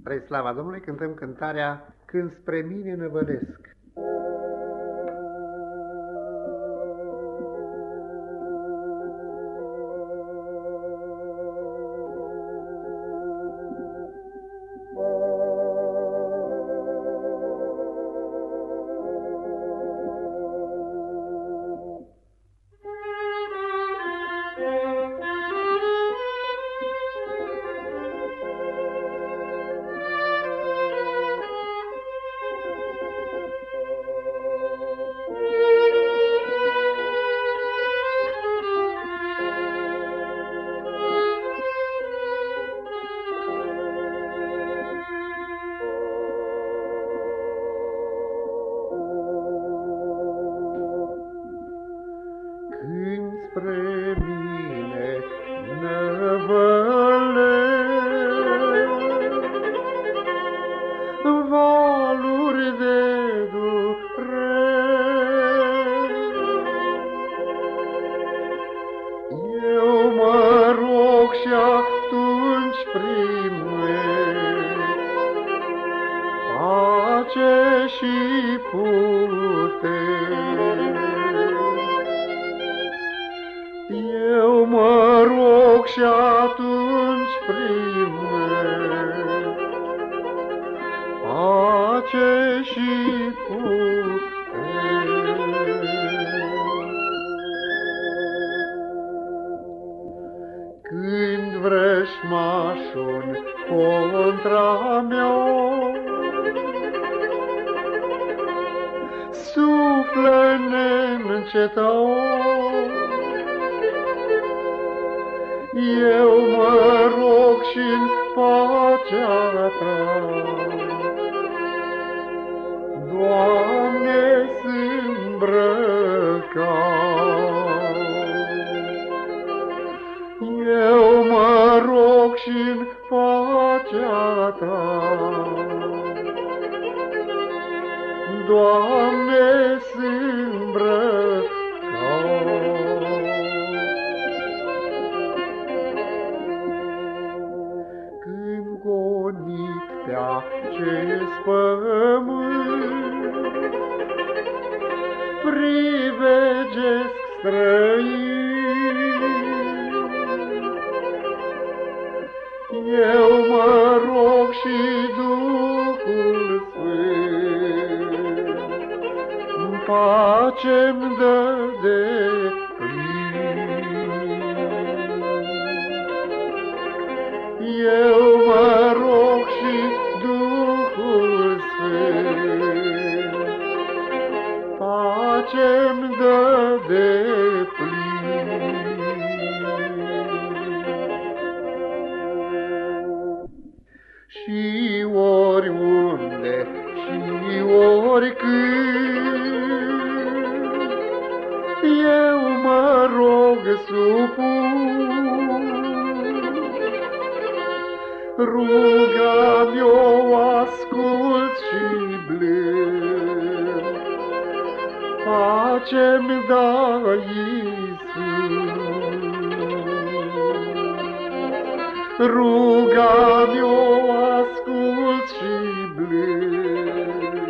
Spre slava Domnului cântăm cântarea Când spre mine năvălesc. Spre mine năvălesc valuri de durere. Eu mă rog și atunci primesc pace și putere. Eu mă rog și atunci primesc pace și putere. Când vrășmașul contra mea suflă neîncetat, eu mă rog și în pacea ta. Doamne, îmbrăca. Eu mă rog și în pacea ta. Doamne, pe acest pământ. Privegesc străini, eu mă rog și Duhul Sfânt, pace-mi dă de plin. Eu de plin. Și oriunde și oricând, eu mă rog supun, ruga-mi ce mi dai, Iisus. Ruga mi-o ascult și blând,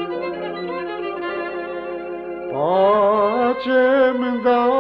pace mi dai,